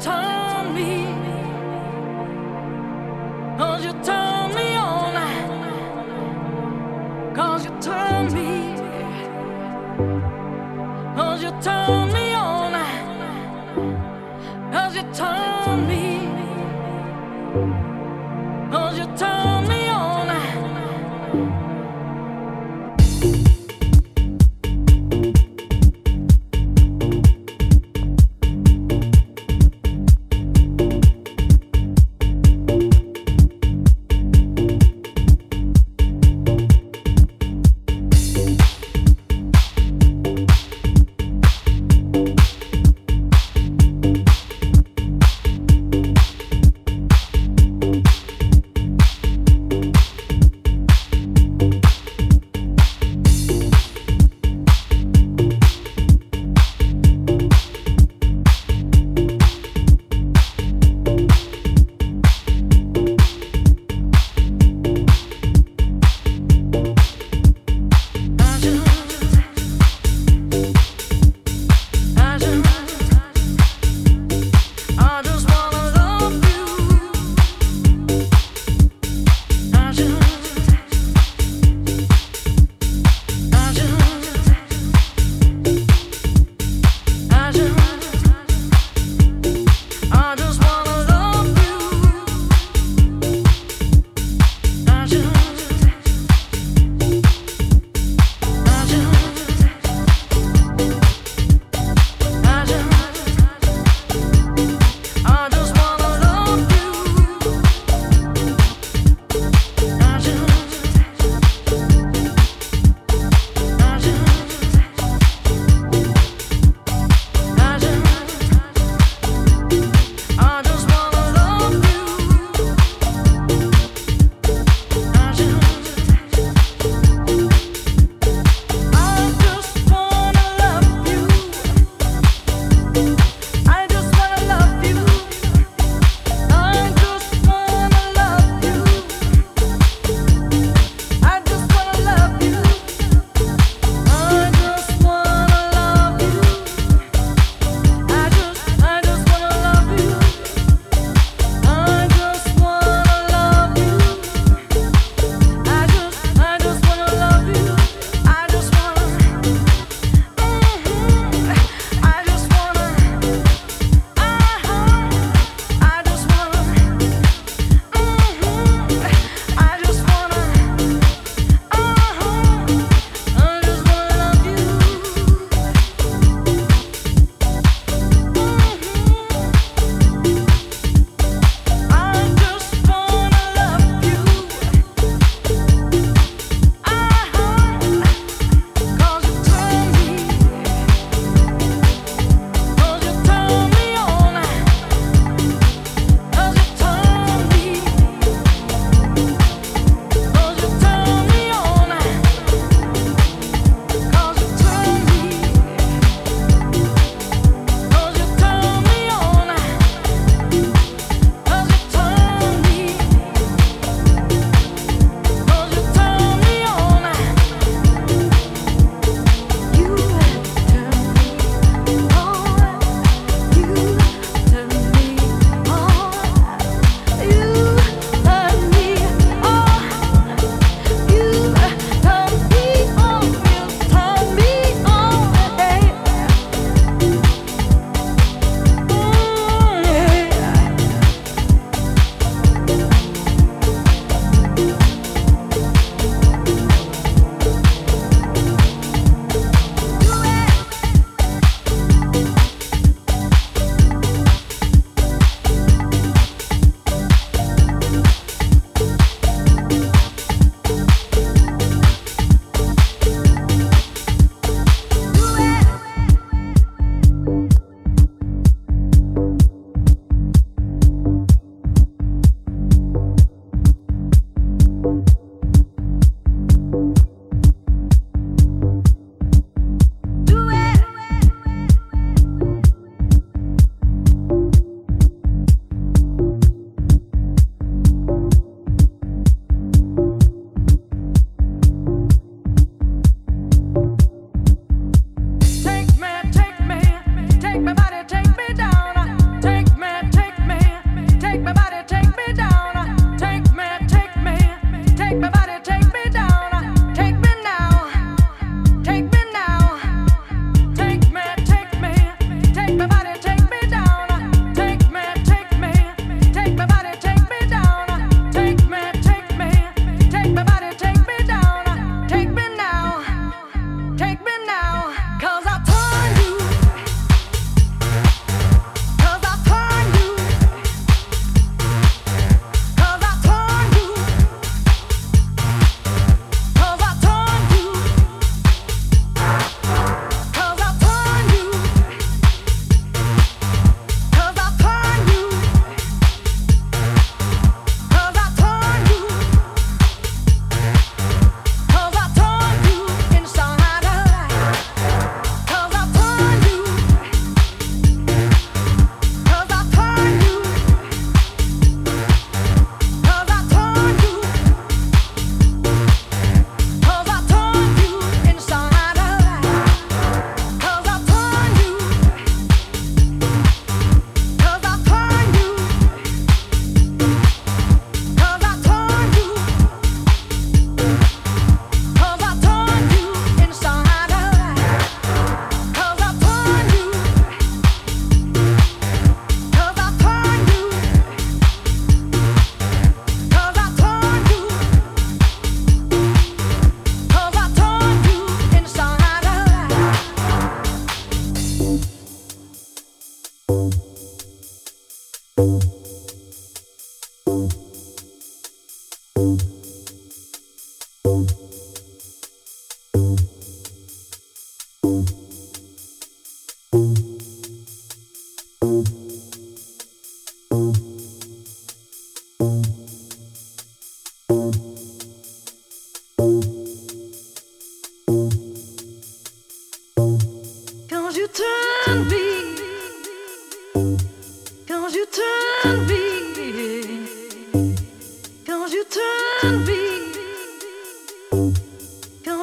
cause you turn me, cause you turn me 'cause you turn me on, cause you turn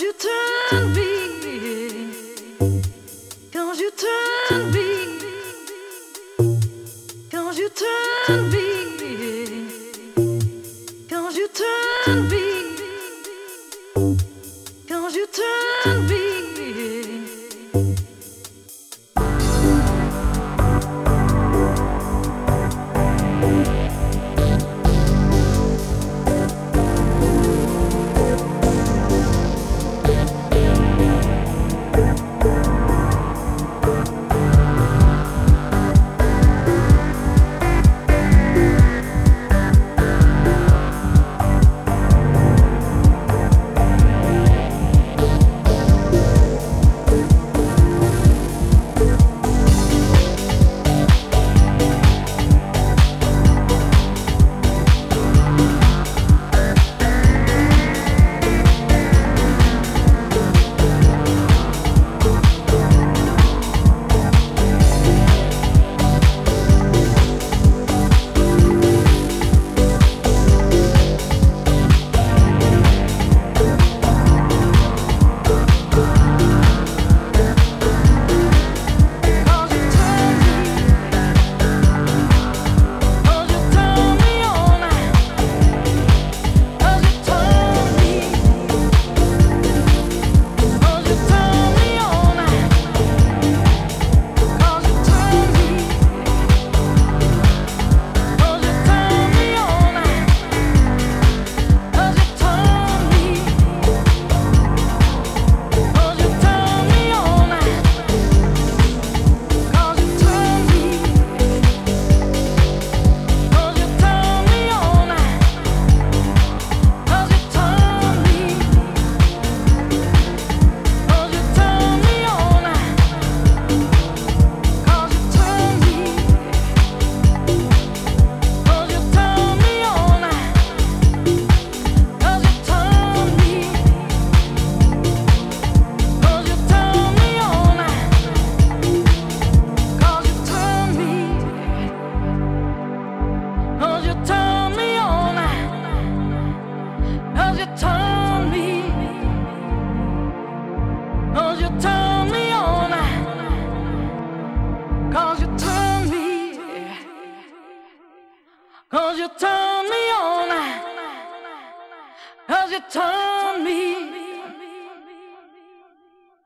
you turn me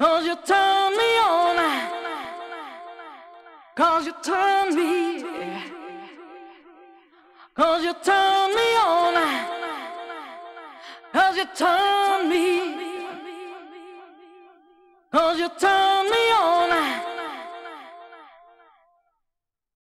Cause you turn me on. Cause you turn me. Cause you turn me on. Cause you turn me. Cause you turn me on.